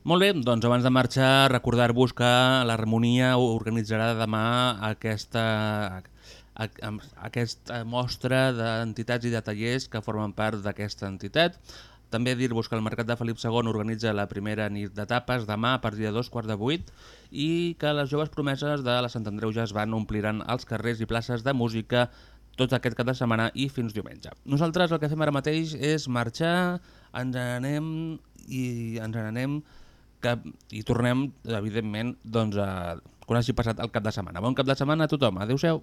Molt bé, doncs abans de marxar, recordar-vos que l'Harmonia organitzarà demà aquesta, aquesta mostra d'entitats i de tallers que formen part d'aquesta entitat. També dir-vos que el Mercat de Felip II organitza la primera nit de tapes demà a partir de dos quarts de vuit i que les joves promeses de la Sant Andreu ja es van ompliran als carrers i places de música tot aquest cap de setmana i fins diumenge. Nosaltres el que fem ara mateix és marxar, ens n'anem i ens n'anem cap, i tornem, evidentment, doncs, a, quan hagi passat el cap de setmana. Bon cap de setmana a tothom. Adéu-siau.